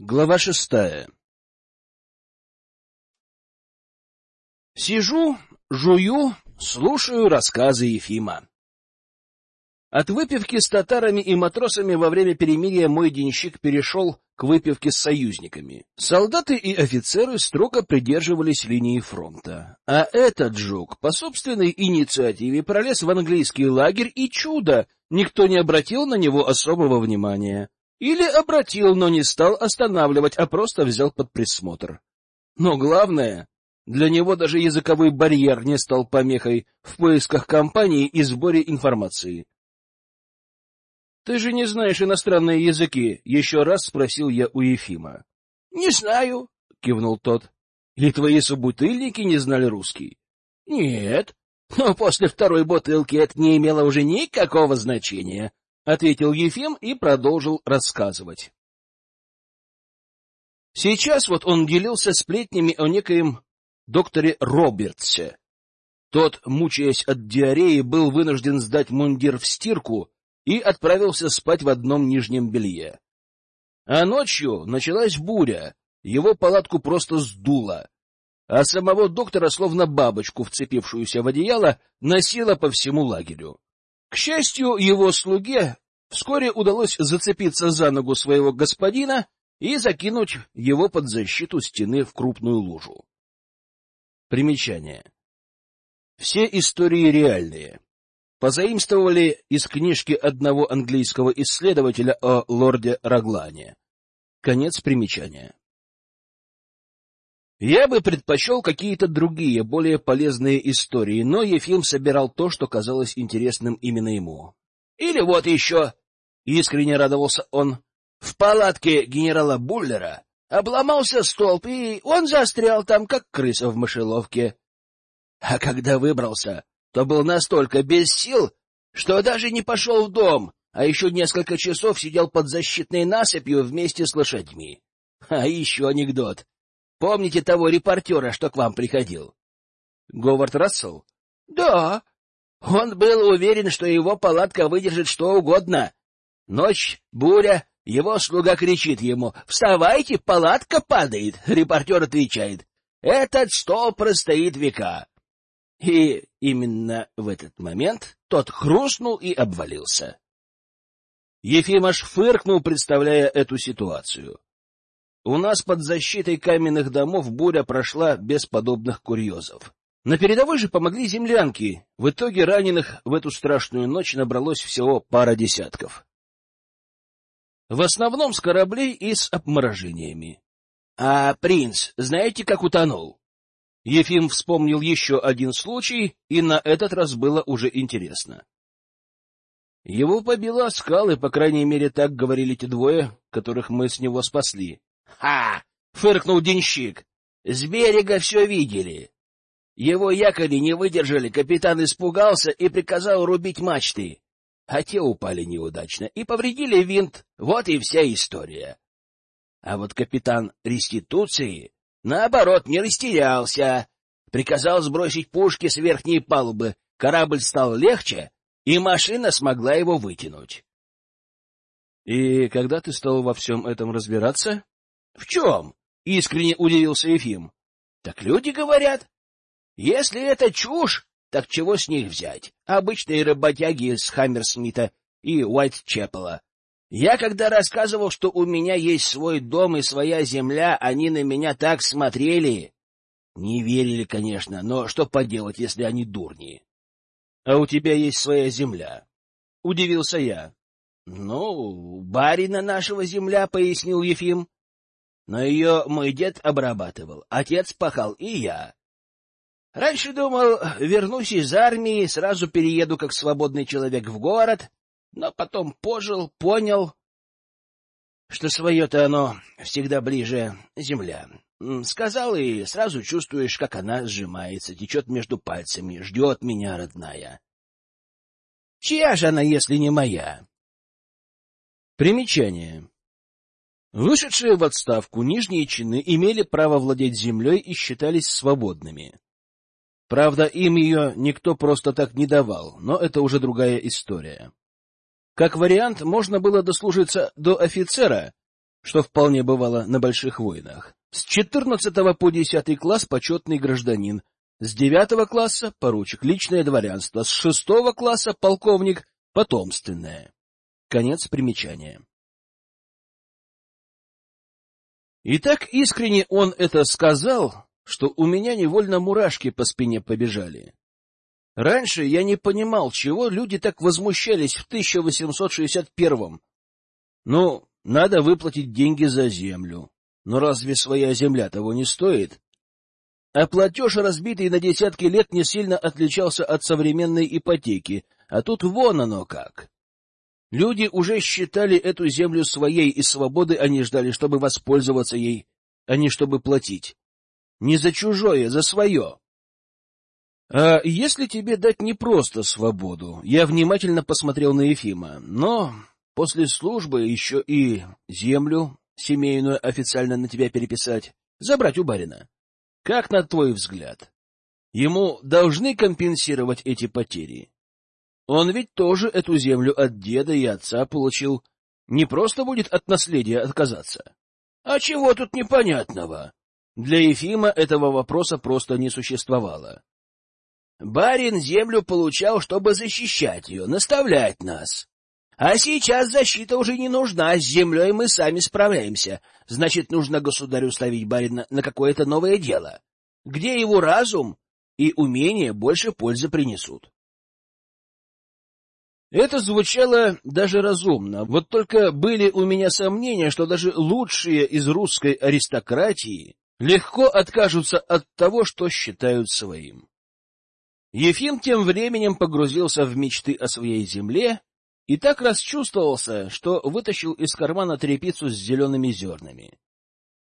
Глава шестая Сижу, жую, слушаю рассказы Ефима. От выпивки с татарами и матросами во время перемирия мой денщик перешел к выпивке с союзниками. Солдаты и офицеры строго придерживались линии фронта. А этот жук по собственной инициативе пролез в английский лагерь, и чудо, никто не обратил на него особого внимания. Или обратил, но не стал останавливать, а просто взял под присмотр. Но главное, для него даже языковой барьер не стал помехой в поисках компании и сборе информации. — Ты же не знаешь иностранные языки? — еще раз спросил я у Ефима. — Не знаю, — кивнул тот. — Или твои собутыльники не знали русский? — Нет, но после второй бутылки это не имело уже никакого значения, ответил Ефим и продолжил рассказывать. Сейчас вот он делился сплетнями о некоем докторе Робертсе. Тот, мучаясь от диареи, был вынужден сдать мундир в стирку и отправился спать в одном нижнем белье. А ночью началась буря, его палатку просто сдуло, а самого доктора, словно бабочку, вцепившуюся в одеяло, носило по всему лагерю. К счастью, его слуге вскоре удалось зацепиться за ногу своего господина и закинуть его под защиту стены в крупную лужу. Примечание. Все истории реальные. Позаимствовали из книжки одного английского исследователя о лорде Раглане. Конец примечания. Я бы предпочел какие-то другие, более полезные истории, но Ефим собирал то, что казалось интересным именно ему. Или вот еще, — искренне радовался он, — в палатке генерала Буллера обломался столб, и он застрял там, как крыса в мышеловке. А когда выбрался, то был настолько без сил, что даже не пошел в дом, а еще несколько часов сидел под защитной насыпью вместе с лошадьми. А еще анекдот. Помните того репортера, что к вам приходил? Говард Рассел? Да. Он был уверен, что его палатка выдержит что угодно. Ночь, буря, его слуга кричит ему «Вставайте, палатка падает!» Репортер отвечает «Этот стол простоит века». И именно в этот момент тот хрустнул и обвалился. Ефим аж фыркнул, представляя эту ситуацию. У нас под защитой каменных домов буря прошла без подобных курьезов. На передовой же помогли землянки. В итоге раненых в эту страшную ночь набралось всего пара десятков. В основном с кораблей и с обморожениями. А принц, знаете, как утонул? Ефим вспомнил еще один случай, и на этот раз было уже интересно. Его побило скалы, по крайней мере, так говорили те двое, которых мы с него спасли. Ха! фыркнул денщик. С берега все видели. Его якори не выдержали, капитан испугался и приказал рубить мачты. А те упали неудачно и повредили винт. Вот и вся история. А вот капитан реституции, наоборот, не растерялся. Приказал сбросить пушки с верхней палубы. Корабль стал легче, и машина смогла его вытянуть. — И когда ты стал во всем этом разбираться? В чем? Искренне удивился Ефим. Так люди говорят. Если это чушь, так чего с них взять? Обычные работяги из Хаммерсмита и Уайтчепела. Я когда рассказывал, что у меня есть свой дом и своя земля, они на меня так смотрели. Не верили, конечно, но что поделать, если они дурни? — А у тебя есть своя земля? — удивился я. — Ну, барина нашего земля, — пояснил Ефим. Но ее мой дед обрабатывал, отец пахал и я. Раньше думал, вернусь из армии, сразу перееду как свободный человек в город, но потом пожил, понял, что свое-то оно всегда ближе земля. Сказал, и сразу чувствуешь, как она сжимается, течет между пальцами, ждет меня, родная. Чья же она, если не моя? Примечание. Вышедшие в отставку нижние чины имели право владеть землей и считались свободными. Правда, им ее никто просто так не давал, но это уже другая история. Как вариант, можно было дослужиться до офицера, что вполне бывало на больших войнах. С 14 по 10 класс почетный гражданин, с 9 класса поручик, личное дворянство, с 6 класса полковник, потомственное. Конец примечания. И так искренне он это сказал, что у меня невольно мурашки по спине побежали. Раньше я не понимал, чего люди так возмущались в 1861-м. Ну, надо выплатить деньги за землю. Но разве своя земля того не стоит? А платеж, разбитый на десятки лет, не сильно отличался от современной ипотеки, а тут вон оно как. Люди уже считали эту землю своей, и свободы они ждали, чтобы воспользоваться ей, а не чтобы платить. Не за чужое, за свое. А если тебе дать не просто свободу? Я внимательно посмотрел на Ефима, но после службы еще и землю семейную официально на тебя переписать, забрать у барина. Как на твой взгляд? Ему должны компенсировать эти потери? Он ведь тоже эту землю от деда и отца получил. Не просто будет от наследия отказаться. А чего тут непонятного? Для Ефима этого вопроса просто не существовало. Барин землю получал, чтобы защищать ее, наставлять нас. А сейчас защита уже не нужна, с землей мы сами справляемся. Значит, нужно государю ставить барина на какое-то новое дело, где его разум и умение больше пользы принесут. Это звучало даже разумно, вот только были у меня сомнения, что даже лучшие из русской аристократии легко откажутся от того, что считают своим. Ефим тем временем погрузился в мечты о своей земле и так расчувствовался, что вытащил из кармана трепицу с зелеными зернами.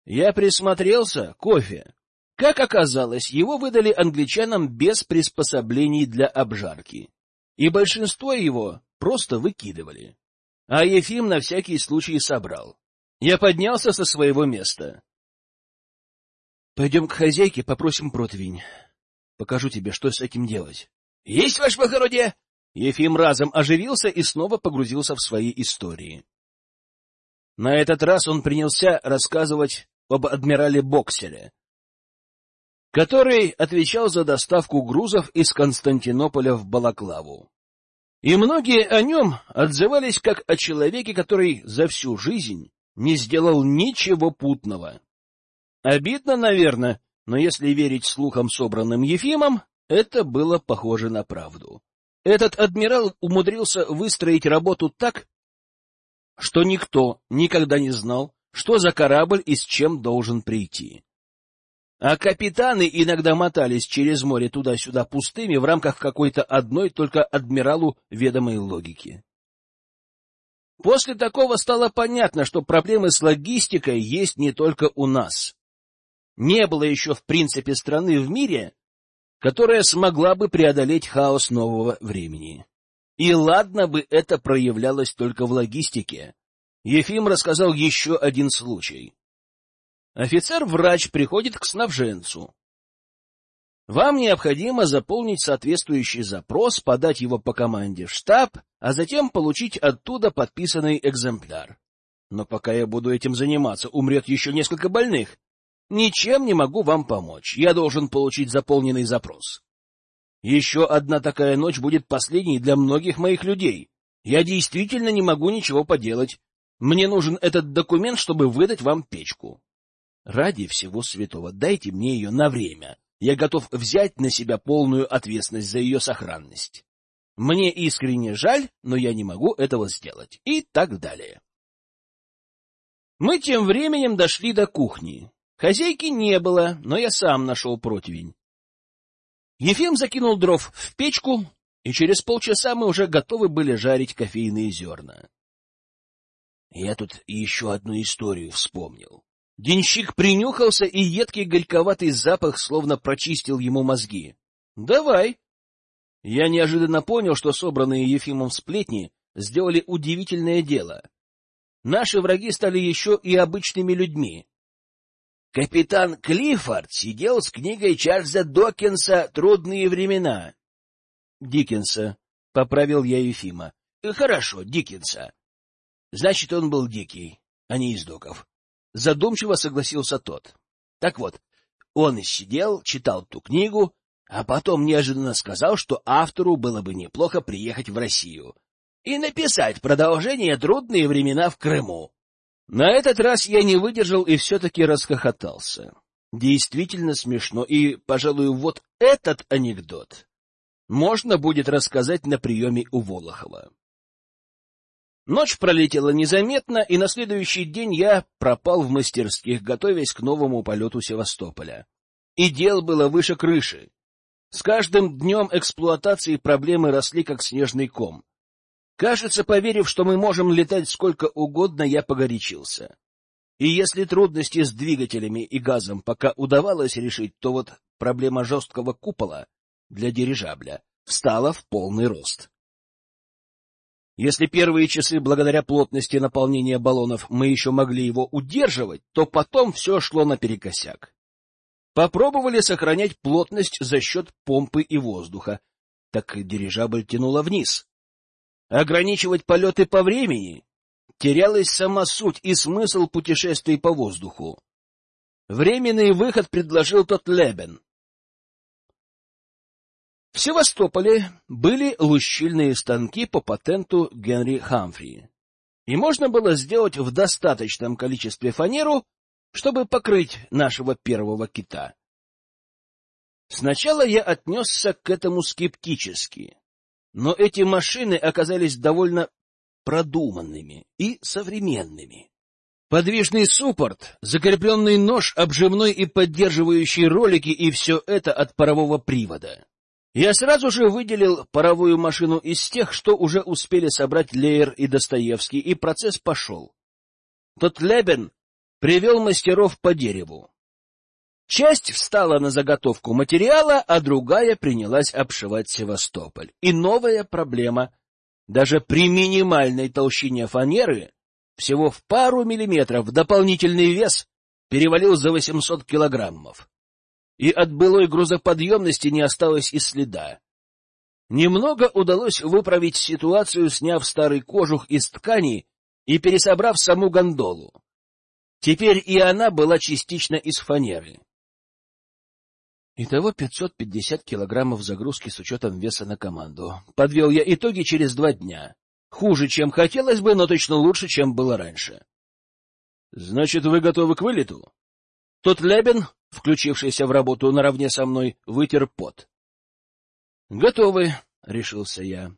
Я присмотрелся, кофе. Как оказалось, его выдали англичанам без приспособлений для обжарки и большинство его просто выкидывали. А Ефим на всякий случай собрал. Я поднялся со своего места. — Пойдем к хозяйке, попросим противень. Покажу тебе, что с этим делать. — Есть, ваше благородие! Ефим разом оживился и снова погрузился в свои истории. На этот раз он принялся рассказывать об адмирале Бокселе, который отвечал за доставку грузов из Константинополя в Балаклаву. И многие о нем отзывались как о человеке, который за всю жизнь не сделал ничего путного. Обидно, наверное, но если верить слухам, собранным Ефимом, это было похоже на правду. Этот адмирал умудрился выстроить работу так, что никто никогда не знал, что за корабль и с чем должен прийти а капитаны иногда мотались через море туда-сюда пустыми в рамках какой-то одной только адмиралу ведомой логики. После такого стало понятно, что проблемы с логистикой есть не только у нас. Не было еще в принципе страны в мире, которая смогла бы преодолеть хаос нового времени. И ладно бы это проявлялось только в логистике. Ефим рассказал еще один случай. Офицер-врач приходит к снабженцу. Вам необходимо заполнить соответствующий запрос, подать его по команде в штаб, а затем получить оттуда подписанный экземпляр. Но пока я буду этим заниматься, умрет еще несколько больных. Ничем не могу вам помочь. Я должен получить заполненный запрос. Еще одна такая ночь будет последней для многих моих людей. Я действительно не могу ничего поделать. Мне нужен этот документ, чтобы выдать вам печку. Ради всего святого, дайте мне ее на время. Я готов взять на себя полную ответственность за ее сохранность. Мне искренне жаль, но я не могу этого сделать. И так далее. Мы тем временем дошли до кухни. Хозяйки не было, но я сам нашел противень. Ефим закинул дров в печку, и через полчаса мы уже готовы были жарить кофейные зерна. Я тут еще одну историю вспомнил. Денщик принюхался, и едкий горьковатый запах словно прочистил ему мозги. — Давай. Я неожиданно понял, что собранные Ефимом сплетни сделали удивительное дело. Наши враги стали еще и обычными людьми. Капитан Клиффорд сидел с книгой Чарльза Докинса «Трудные времена». — Диккенса, — поправил я Ефима. — Хорошо, Диккенса. Значит, он был дикий. а не из доков. Задумчиво согласился тот. Так вот, он сидел, читал ту книгу, а потом неожиданно сказал, что автору было бы неплохо приехать в Россию и написать продолжение «Трудные времена в Крыму». На этот раз я не выдержал и все-таки расхохотался. Действительно смешно, и, пожалуй, вот этот анекдот можно будет рассказать на приеме у Волохова. Ночь пролетела незаметно, и на следующий день я пропал в мастерских, готовясь к новому полету Севастополя. И дел было выше крыши. С каждым днем эксплуатации проблемы росли, как снежный ком. Кажется, поверив, что мы можем летать сколько угодно, я погорячился. И если трудности с двигателями и газом пока удавалось решить, то вот проблема жесткого купола для дирижабля встала в полный рост. Если первые часы, благодаря плотности наполнения баллонов, мы еще могли его удерживать, то потом все шло наперекосяк. Попробовали сохранять плотность за счет помпы и воздуха, так дирижабль тянуло вниз. Ограничивать полеты по времени терялась сама суть и смысл путешествий по воздуху. Временный выход предложил тот Лебен. В Севастополе были лущильные станки по патенту Генри Хамфри, и можно было сделать в достаточном количестве фанеру, чтобы покрыть нашего первого кита. Сначала я отнесся к этому скептически, но эти машины оказались довольно продуманными и современными. Подвижный суппорт, закрепленный нож, обжимной и поддерживающий ролики, и все это от парового привода. Я сразу же выделил паровую машину из тех, что уже успели собрать Леер и Достоевский, и процесс пошел. Тот Лебен привел мастеров по дереву. Часть встала на заготовку материала, а другая принялась обшивать Севастополь. И новая проблема. Даже при минимальной толщине фанеры, всего в пару миллиметров, дополнительный вес перевалил за 800 килограммов и от былой грузоподъемности не осталось и следа. Немного удалось выправить ситуацию, сняв старый кожух из ткани и пересобрав саму гондолу. Теперь и она была частично из фанеры. Итого 550 килограммов загрузки с учетом веса на команду. Подвел я итоги через два дня. Хуже, чем хотелось бы, но точно лучше, чем было раньше. — Значит, вы готовы к вылету? Тот Лебен включившийся в работу наравне со мной, вытер пот. — Готовы, — решился я.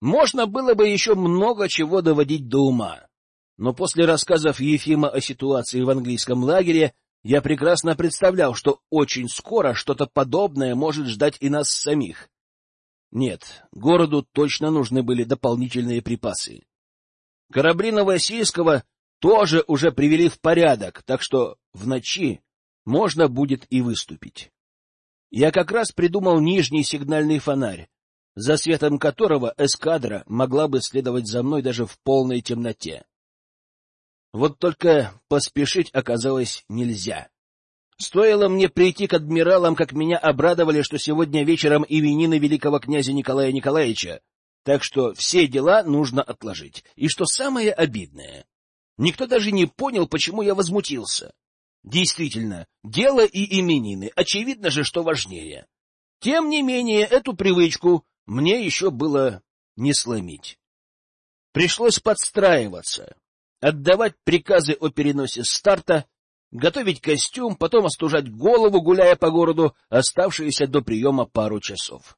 Можно было бы еще много чего доводить до ума, но после рассказов Ефима о ситуации в английском лагере я прекрасно представлял, что очень скоро что-то подобное может ждать и нас самих. Нет, городу точно нужны были дополнительные припасы. Корабли Новосильского тоже уже привели в порядок, так что в ночи можно будет и выступить. Я как раз придумал нижний сигнальный фонарь, за светом которого эскадра могла бы следовать за мной даже в полной темноте. Вот только поспешить оказалось нельзя. Стоило мне прийти к адмиралам, как меня обрадовали, что сегодня вечером именины великого князя Николая Николаевича, так что все дела нужно отложить. И что самое обидное, никто даже не понял, почему я возмутился. Действительно, дело и именины, очевидно же, что важнее. Тем не менее, эту привычку мне еще было не сломить. Пришлось подстраиваться, отдавать приказы о переносе старта, готовить костюм, потом остужать голову, гуляя по городу, оставшиеся до приема пару часов.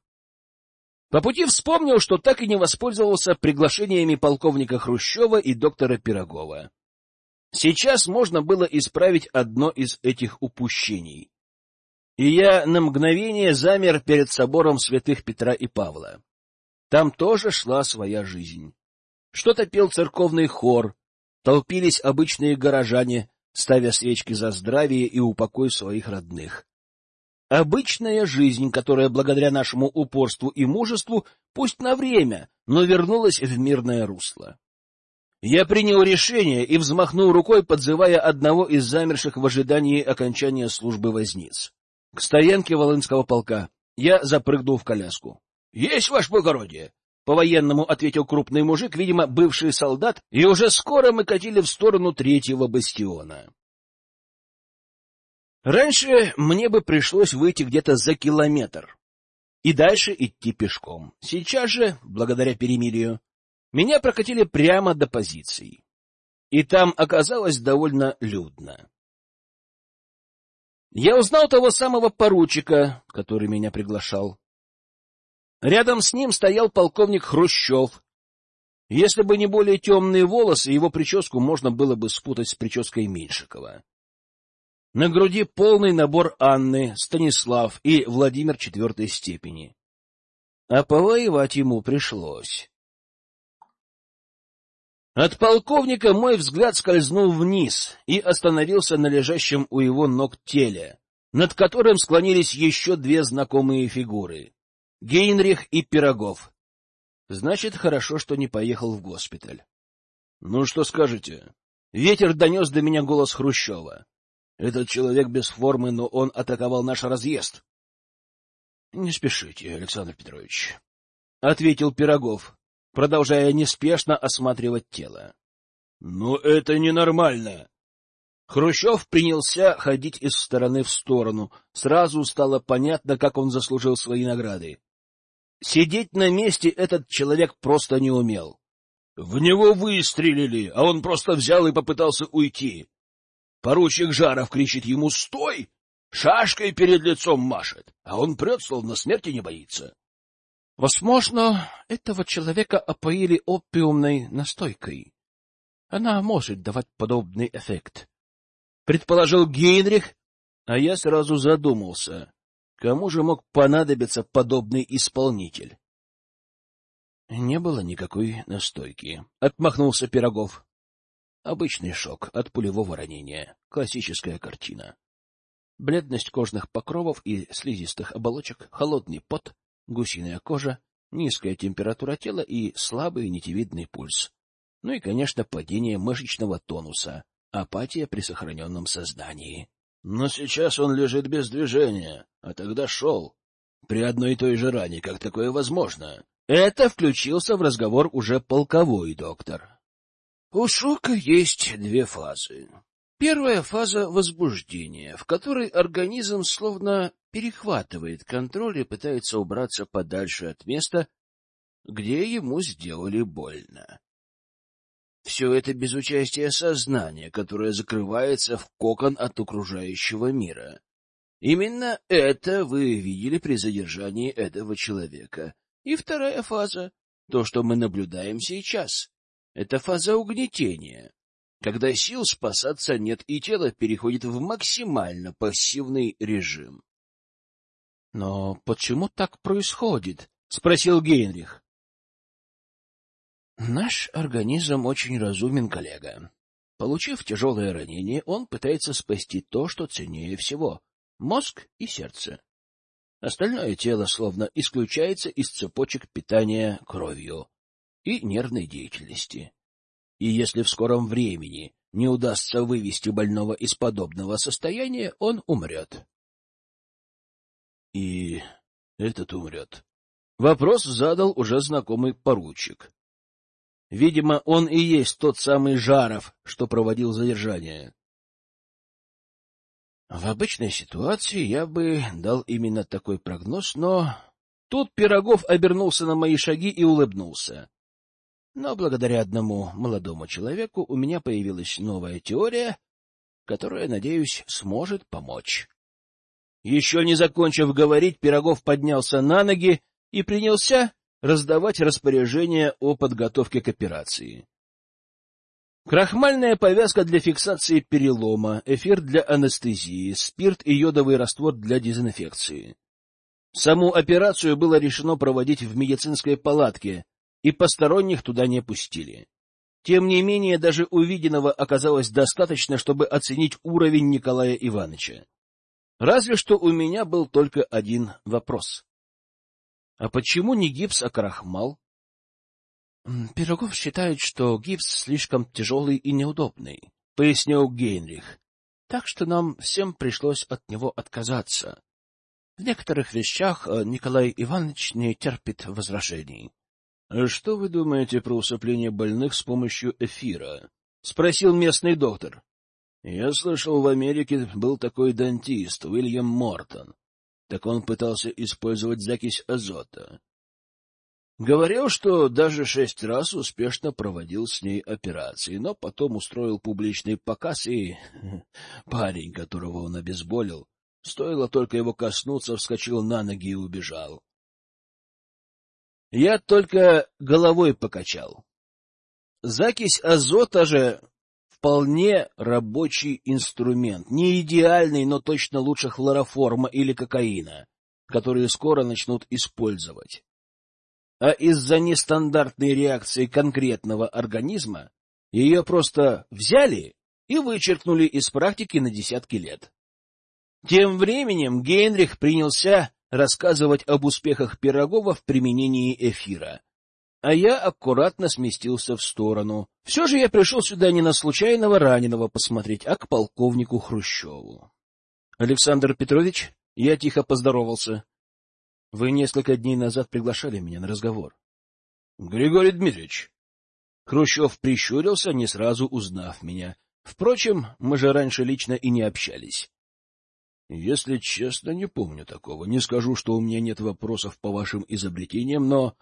По пути вспомнил, что так и не воспользовался приглашениями полковника Хрущева и доктора Пирогова. Сейчас можно было исправить одно из этих упущений. И я на мгновение замер перед собором святых Петра и Павла. Там тоже шла своя жизнь. Что-то пел церковный хор, толпились обычные горожане, ставя свечки за здравие и упокой своих родных. Обычная жизнь, которая благодаря нашему упорству и мужеству, пусть на время, но вернулась в мирное русло. Я принял решение и взмахнул рукой, подзывая одного из замерших в ожидании окончания службы возниц. К стоянке Волынского полка я запрыгнул в коляску. — Есть, ваше благородие! — по-военному ответил крупный мужик, видимо, бывший солдат, и уже скоро мы катили в сторону третьего бастиона. Раньше мне бы пришлось выйти где-то за километр и дальше идти пешком. Сейчас же, благодаря перемирию, меня прокатили прямо до позиций. И там оказалось довольно людно. Я узнал того самого поручика, который меня приглашал. Рядом с ним стоял полковник Хрущев. Если бы не более темные волосы, его прическу можно было бы спутать с прической Меньшикова. На груди полный набор Анны, Станислав и Владимир четвертой степени. А повоевать ему пришлось. От полковника мой взгляд скользнул вниз и остановился на лежащем у его ног теле, над которым склонились еще две знакомые фигуры — Гейнрих и Пирогов. Значит, хорошо, что не поехал в госпиталь. — Ну, что скажете? Ветер донес до меня голос Хрущева. Этот человек без формы, но он атаковал наш разъезд. — Не спешите, Александр Петрович, — ответил Пирогов продолжая неспешно осматривать тело. — Но это ненормально! Хрущев принялся ходить из стороны в сторону. Сразу стало понятно, как он заслужил свои награды. Сидеть на месте этот человек просто не умел. В него выстрелили, а он просто взял и попытался уйти. Поручик Жаров кричит ему «Стой!» Шашкой перед лицом машет, а он прет, словно смерти не боится. Возможно, этого человека опоили опиумной настойкой. Она может давать подобный эффект. Предположил Гейнрих, а я сразу задумался, кому же мог понадобиться подобный исполнитель. Не было никакой настойки. Отмахнулся Пирогов. Обычный шок от пулевого ранения. Классическая картина. Бледность кожных покровов и слизистых оболочек, холодный пот, гусиная кожа, низкая температура тела и слабый нитевидный пульс. Ну и, конечно, падение мышечного тонуса, апатия при сохраненном сознании. Но сейчас он лежит без движения, а тогда шел. При одной и той же ране, как такое возможно? Это включился в разговор уже полковой доктор. У шока есть две фазы. Первая фаза — возбуждения, в которой организм словно перехватывает контроль и пытается убраться подальше от места, где ему сделали больно. Все это без участия сознания, которое закрывается в кокон от окружающего мира. Именно это вы видели при задержании этого человека. И вторая фаза — то, что мы наблюдаем сейчас. Это фаза угнетения, когда сил спасаться нет, и тело переходит в максимально пассивный режим. — Но почему так происходит? — спросил Гейнрих. — Наш организм очень разумен, коллега. Получив тяжелое ранение, он пытается спасти то, что ценнее всего — мозг и сердце. Остальное тело словно исключается из цепочек питания кровью и нервной деятельности и если в скором времени не удастся вывести больного из подобного состояния, он умрет. И этот умрет. Вопрос задал уже знакомый поручик. Видимо, он и есть тот самый Жаров, что проводил задержание. В обычной ситуации я бы дал именно такой прогноз, но... Тут Пирогов обернулся на мои шаги и улыбнулся. Но благодаря одному молодому человеку у меня появилась новая теория, которая, надеюсь, сможет помочь. Еще не закончив говорить, Пирогов поднялся на ноги и принялся раздавать распоряжения о подготовке к операции. Крахмальная повязка для фиксации перелома, эфир для анестезии, спирт и йодовый раствор для дезинфекции. Саму операцию было решено проводить в медицинской палатке, и посторонних туда не пустили. Тем не менее, даже увиденного оказалось достаточно, чтобы оценить уровень Николая Ивановича. Разве что у меня был только один вопрос. А почему не гипс, а крахмал? Пирогов считает, что гипс слишком тяжелый и неудобный, — пояснил Гейнрих. Так что нам всем пришлось от него отказаться. В некоторых вещах э, Николай Иванович не терпит возражений. А что вы думаете про усыпление больных с помощью эфира? — спросил местный доктор. — Я слышал, в Америке был такой дантист, Уильям Мортон. Так он пытался использовать закись азота. Говорил, что даже шесть раз успешно проводил с ней операции, но потом устроил публичный показ, и парень, которого он обезболил, стоило только его коснуться, вскочил на ноги и убежал. Я только головой покачал. Закись азота же вполне рабочий инструмент, не идеальный, но точно лучше хлороформа или кокаина, которые скоро начнут использовать. А из-за нестандартной реакции конкретного организма ее просто взяли и вычеркнули из практики на десятки лет. Тем временем Гейнрих принялся рассказывать об успехах Пирогова в применении эфира. А я аккуратно сместился в сторону. Все же я пришел сюда не на случайного раненого посмотреть, а к полковнику Хрущеву. — Александр Петрович, я тихо поздоровался. — Вы несколько дней назад приглашали меня на разговор. — Григорий Дмитриевич. Хрущев прищурился, не сразу узнав меня. Впрочем, мы же раньше лично и не общались. Если честно, не помню такого. Не скажу, что у меня нет вопросов по вашим изобретениям, но...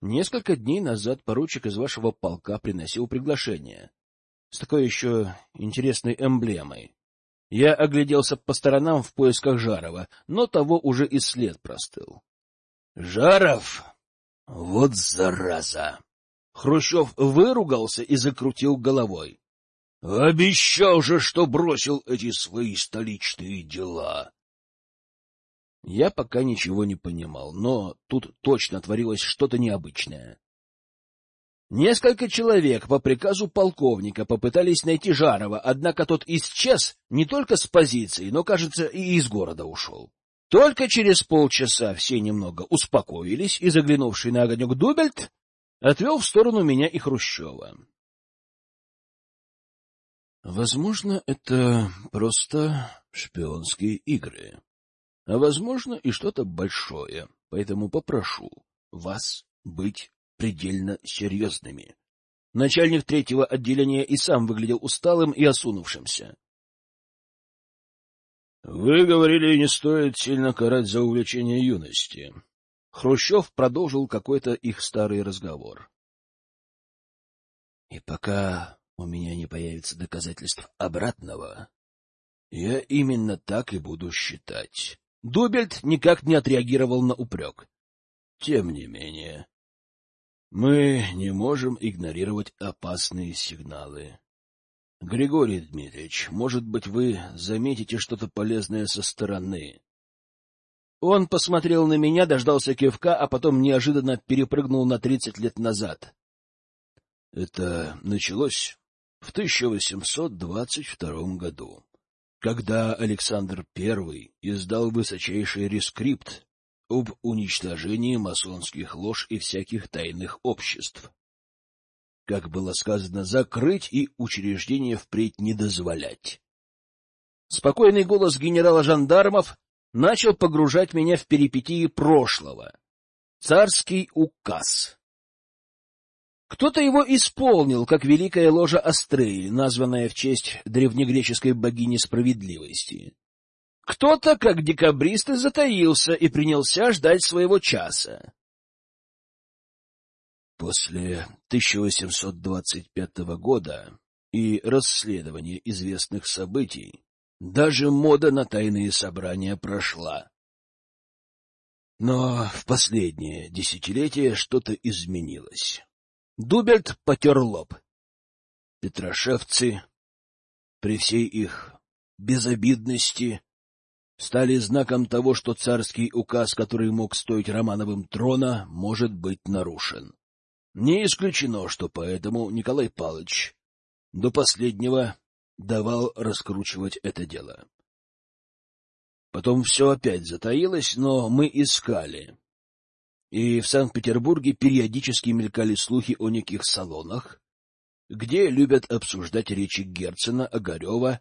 Несколько дней назад поручик из вашего полка приносил приглашение. С такой еще интересной эмблемой. Я огляделся по сторонам в поисках Жарова, но того уже и след простыл. — Жаров! Вот зараза! Хрущев выругался и закрутил головой. Обещал же, что бросил эти свои столичные дела. Я пока ничего не понимал, но тут точно творилось что-то необычное. Несколько человек по приказу полковника попытались найти Жарова, однако тот исчез не только с позиции, но, кажется, и из города ушел. Только через полчаса все немного успокоились, и заглянувший на огонек Дубельт отвел в сторону меня и Хрущева. Возможно, это просто шпионские игры. А возможно и что-то большое, поэтому попрошу вас быть предельно серьезными. Начальник третьего отделения и сам выглядел усталым и осунувшимся. — Вы говорили, не стоит сильно карать за увлечение юности. Хрущев продолжил какой-то их старый разговор. — И пока у меня не появится доказательств обратного, я именно так и буду считать. Дубельт никак не отреагировал на упрек. Тем не менее, мы не можем игнорировать опасные сигналы. Григорий Дмитриевич, может быть, вы заметите что-то полезное со стороны. Он посмотрел на меня, дождался кивка, а потом неожиданно перепрыгнул на тридцать лет назад. Это началось в 1822 году, когда Александр I издал высочайший рескрипт об уничтожении масонских лож и всяких тайных обществ. Как было сказано, закрыть и учреждение впредь не дозволять. Спокойный голос генерала жандармов начал погружать меня в перипетии прошлого. Царский указ. Кто-то его исполнил, как великая ложа Астреи, названная в честь древнегреческой богини справедливости. Кто-то, как декабристы, затаился и принялся ждать своего часа. После 1825 года и расследования известных событий даже мода на тайные собрания прошла. Но в последнее десятилетие что-то изменилось. Дубельт потер лоб. Петрошевцы, при всей их безобидности, стали знаком того, что царский указ, который мог стоить Романовым трона, может быть нарушен. Не исключено, что поэтому Николай Павлович до последнего давал раскручивать это дело. Потом все опять затаилось, но мы искали и в Санкт-Петербурге периодически мелькали слухи о неких салонах, где любят обсуждать речи Герцена, Огарева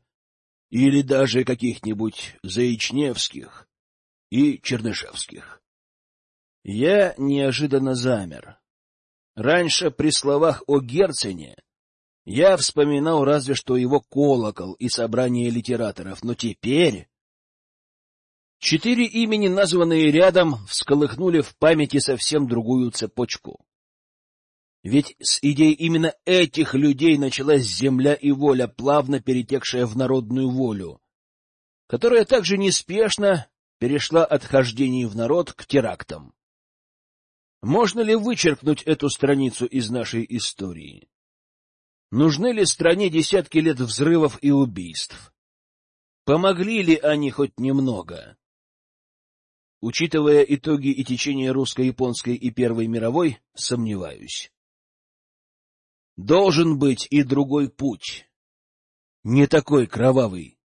или даже каких-нибудь Заичневских и Чернышевских. Я неожиданно замер. Раньше при словах о Герцене я вспоминал разве что его колокол и собрание литераторов, но теперь... Четыре имени, названные рядом, всколыхнули в памяти совсем другую цепочку. Ведь с идей именно этих людей началась земля и воля, плавно перетекшая в народную волю, которая также неспешно перешла от хождений в народ к терактам. Можно ли вычеркнуть эту страницу из нашей истории? Нужны ли стране десятки лет взрывов и убийств? Помогли ли они хоть немного? Учитывая итоги и течение русско-японской и Первой мировой, сомневаюсь. Должен быть и другой путь. Не такой кровавый.